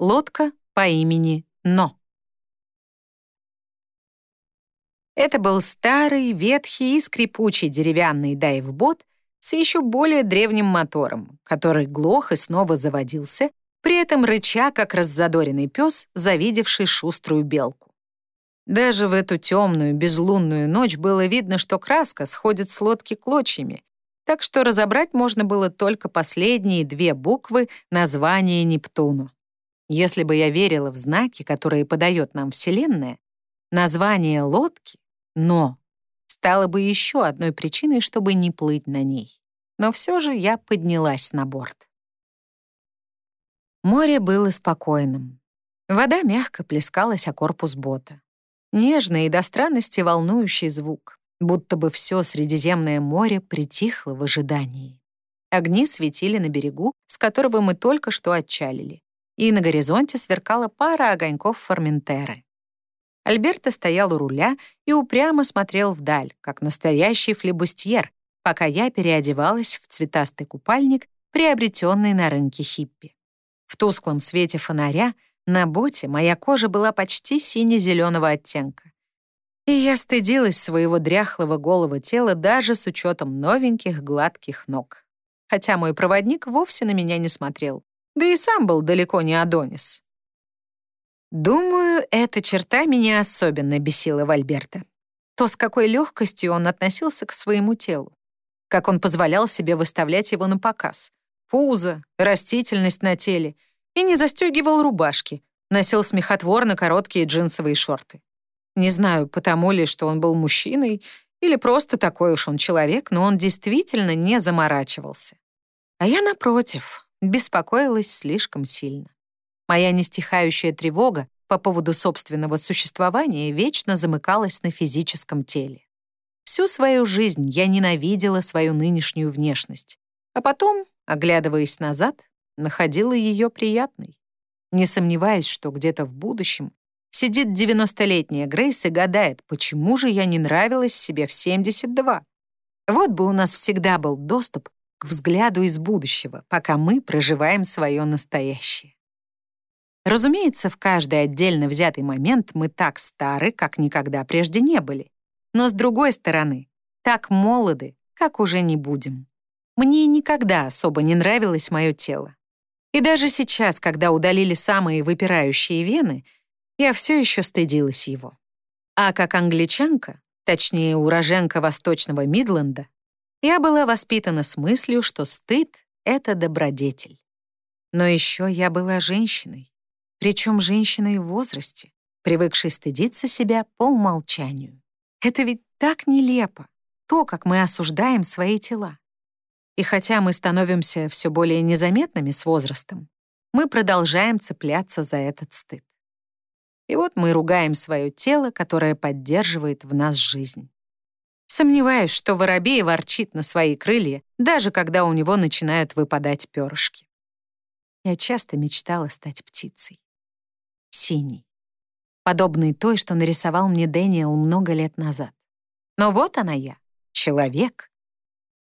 Лодка по имени Но. Это был старый, ветхий и скрипучий деревянный дайвбот с еще более древним мотором, который глох и снова заводился, при этом рыча, как раззадоренный пес, завидевший шуструю белку. Даже в эту темную, безлунную ночь было видно, что краска сходит с лодки клочьями, так что разобрать можно было только последние две буквы названия Нептуну. Если бы я верила в знаки, которые подает нам Вселенная, название лодки «но» стало бы еще одной причиной, чтобы не плыть на ней. Но все же я поднялась на борт. Море было спокойным. Вода мягко плескалась о корпус бота. Нежный и до странности волнующий звук, будто бы все Средиземное море притихло в ожидании. Огни светили на берегу, с которого мы только что отчалили, и на горизонте сверкала пара огоньков Форментеры. Альберто стоял у руля и упрямо смотрел вдаль, как настоящий флебустьер, пока я переодевалась в цветастый купальник, приобретенный на рынке хиппи. В тусклом свете фонаря на боте моя кожа была почти сине-зеленого оттенка. И я стыдилась своего дряхлого голого тела даже с учетом новеньких гладких ног. Хотя мой проводник вовсе на меня не смотрел, да и сам был далеко не Адонис. Думаю, эта черта меня особенно бесила в Альберто. То, с какой легкостью он относился к своему телу. Как он позволял себе выставлять его на показ. Пузо, растительность на теле. И не застегивал рубашки. Носил смехотворно короткие джинсовые шорты. Не знаю, потому ли, что он был мужчиной, или просто такой уж он человек, но он действительно не заморачивался. А я, напротив, беспокоилась слишком сильно. Моя нестихающая тревога по поводу собственного существования вечно замыкалась на физическом теле. Всю свою жизнь я ненавидела свою нынешнюю внешность, а потом, оглядываясь назад, находила ее приятной. Не сомневаюсь, что где-то в будущем сидит 90-летняя Грейс и гадает, почему же я не нравилась себе в 72. Вот бы у нас всегда был доступ к взгляду из будущего, пока мы проживаем свое настоящее. Разумеется, в каждый отдельно взятый момент мы так стары, как никогда прежде не были. Но с другой стороны, так молоды, как уже не будем. Мне никогда особо не нравилось мое тело. И даже сейчас, когда удалили самые выпирающие вены, я все еще стыдилась его. А как англичанка, точнее, уроженка восточного Мидленда, я была воспитана с мыслью, что стыд — это добродетель. Но еще я была женщиной причем женщиной в возрасте, привыкшей стыдиться себя по умолчанию. Это ведь так нелепо, то, как мы осуждаем свои тела. И хотя мы становимся все более незаметными с возрастом, мы продолжаем цепляться за этот стыд. И вот мы ругаем свое тело, которое поддерживает в нас жизнь. Сомневаюсь, что воробей ворчит на свои крылья, даже когда у него начинают выпадать перышки. Я часто мечтала стать птицей синий, подобный той, что нарисовал мне Дэниел много лет назад. Но вот она я, человек.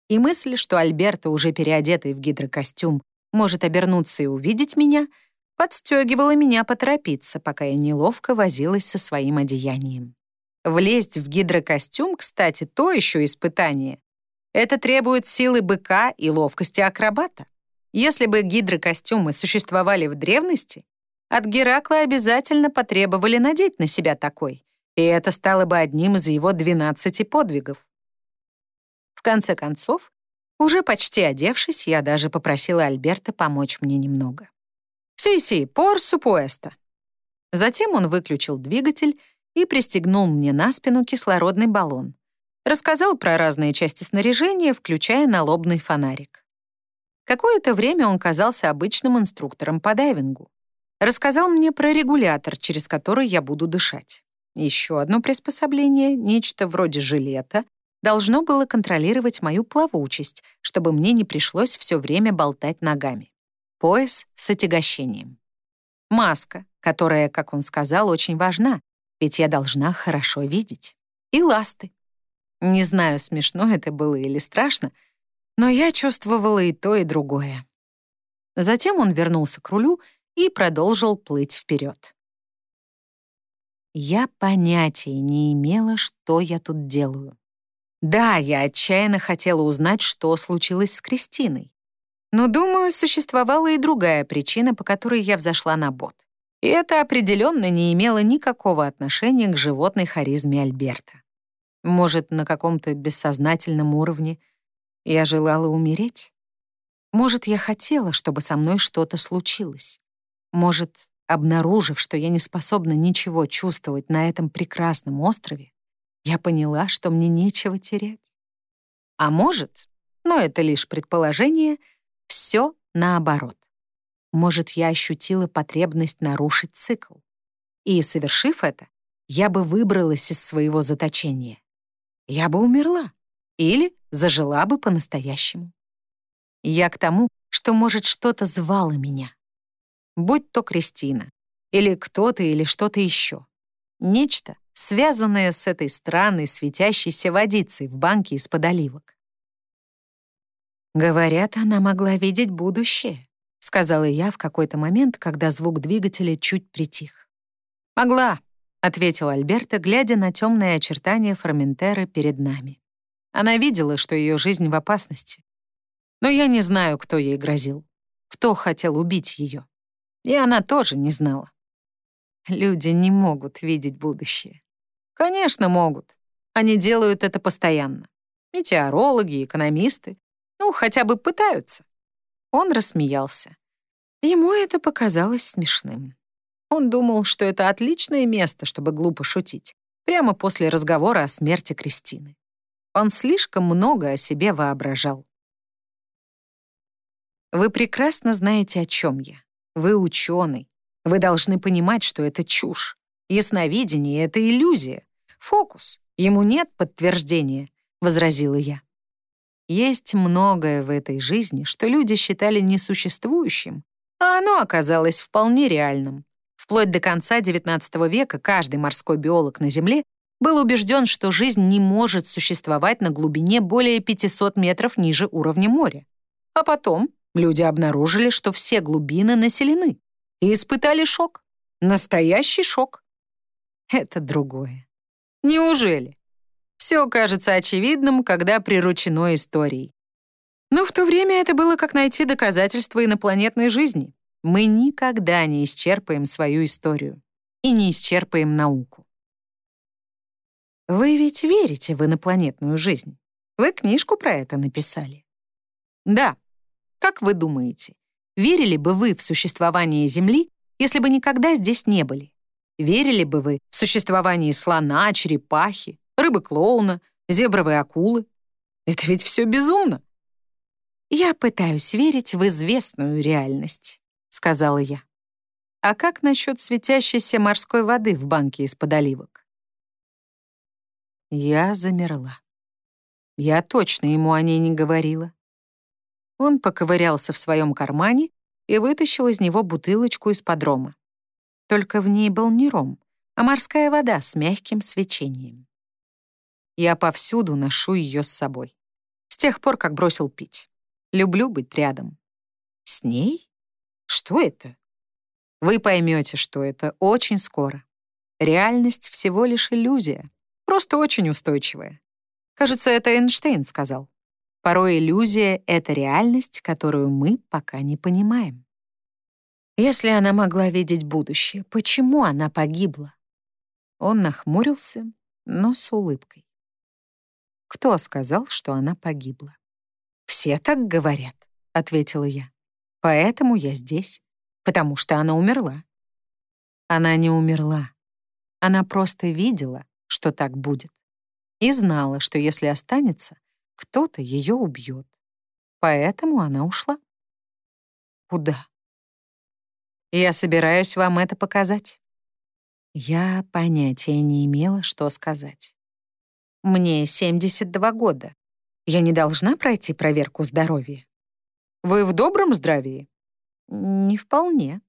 И мысль, что Альберта, уже переодетый в гидрокостюм, может обернуться и увидеть меня, подстегивала меня поторопиться, пока я неловко возилась со своим одеянием. Влезть в гидрокостюм, кстати, то еще испытание. Это требует силы быка и ловкости акробата. Если бы гидрокостюмы существовали в древности, от Геракла обязательно потребовали надеть на себя такой, и это стало бы одним из его 12 подвигов. В конце концов, уже почти одевшись, я даже попросила Альберта помочь мне немного. «Си-си, пор супуэста». Затем он выключил двигатель и пристегнул мне на спину кислородный баллон. Рассказал про разные части снаряжения, включая налобный фонарик. Какое-то время он казался обычным инструктором по дайвингу. Рассказал мне про регулятор, через который я буду дышать. Еще одно приспособление, нечто вроде жилета, должно было контролировать мою плавучесть, чтобы мне не пришлось все время болтать ногами. Пояс с отягощением. Маска, которая, как он сказал, очень важна, ведь я должна хорошо видеть. И ласты. Не знаю, смешно это было или страшно, но я чувствовала и то, и другое. Затем он вернулся к рулю и продолжил плыть вперед. Я понятия не имела, что я тут делаю. Да, я отчаянно хотела узнать, что случилось с Кристиной. Но, думаю, существовала и другая причина, по которой я взошла на бот. И это определенно не имело никакого отношения к животной харизме Альберта. Может, на каком-то бессознательном уровне я желала умереть? Может, я хотела, чтобы со мной что-то случилось? Может, обнаружив, что я не способна ничего чувствовать на этом прекрасном острове, я поняла, что мне нечего терять? А может, но это лишь предположение, все наоборот. Может, я ощутила потребность нарушить цикл. И, совершив это, я бы выбралась из своего заточения. Я бы умерла или зажила бы по-настоящему. Я к тому, что, может, что-то звало меня. Будь то Кристина, или кто-то, или что-то еще. Нечто, связанное с этой странной светящейся водицей в банке из-под оливок. Говорят, она могла видеть будущее, сказала я в какой-то момент, когда звук двигателя чуть притих. Могла, ответил Альберта, глядя на темные очертания Форментера перед нами. Она видела, что ее жизнь в опасности. Но я не знаю, кто ей грозил, кто хотел убить ее. И она тоже не знала. Люди не могут видеть будущее. Конечно, могут. Они делают это постоянно. Метеорологи, экономисты. Ну, хотя бы пытаются. Он рассмеялся. Ему это показалось смешным. Он думал, что это отличное место, чтобы глупо шутить, прямо после разговора о смерти Кристины. Он слишком много о себе воображал. Вы прекрасно знаете, о чем я. Вы ученый. Вы должны понимать, что это чушь. Ясновидение — это иллюзия. Фокус. Ему нет подтверждения, — возразила я. Есть многое в этой жизни, что люди считали несуществующим, а оно оказалось вполне реальным. Вплоть до конца XIX века каждый морской биолог на Земле был убежден, что жизнь не может существовать на глубине более 500 метров ниже уровня моря. А потом Люди обнаружили, что все глубины населены, и испытали шок. Настоящий шок. Это другое. Неужели? Все кажется очевидным, когда приручено историей. Но в то время это было как найти доказательства инопланетной жизни. Мы никогда не исчерпаем свою историю и не исчерпаем науку. Вы ведь верите в инопланетную жизнь? Вы книжку про это написали? Да, как вы думаете, верили бы вы в существование Земли, если бы никогда здесь не были? Верили бы вы в существование слона, черепахи, рыбы-клоуна, зебровой акулы? Это ведь все безумно. «Я пытаюсь верить в известную реальность», — сказала я. «А как насчет светящейся морской воды в банке из-под оливок?» Я замерла. Я точно ему о ней не говорила. Он поковырялся в своем кармане и вытащил из него бутылочку из подрома. Только в ней был не ром, а морская вода с мягким свечением. Я повсюду ношу ее с собой. С тех пор, как бросил пить. Люблю быть рядом. С ней? Что это? Вы поймете, что это очень скоро. Реальность всего лишь иллюзия, просто очень устойчивая. Кажется, это Эйнштейн сказал. Порой иллюзия — это реальность, которую мы пока не понимаем. Если она могла видеть будущее, почему она погибла? Он нахмурился, но с улыбкой. Кто сказал, что она погибла? «Все так говорят», — ответила я. «Поэтому я здесь, потому что она умерла». Она не умерла. Она просто видела, что так будет. И знала, что если останется, кто-то ее убьет. Поэтому она ушла. Куда? Я собираюсь вам это показать. Я понятия не имела, что сказать. Мне 72 года. Я не должна пройти проверку здоровья. Вы в добром здравии? Не вполне.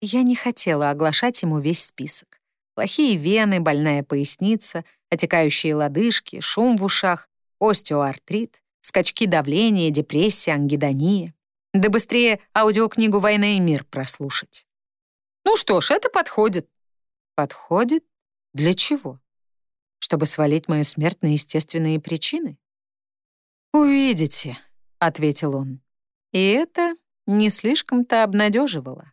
Я не хотела оглашать ему весь список. Плохие вены, больная поясница, отекающие лодыжки, шум в ушах, остеоартрит, скачки давления, депрессия, ангидония. Да быстрее аудиокнигу «Война и мир» прослушать. Ну что ж, это подходит. Подходит? Для чего? Чтобы свалить мою смерть на естественные причины? «Увидите», — ответил он. И это не слишком-то обнадеживало.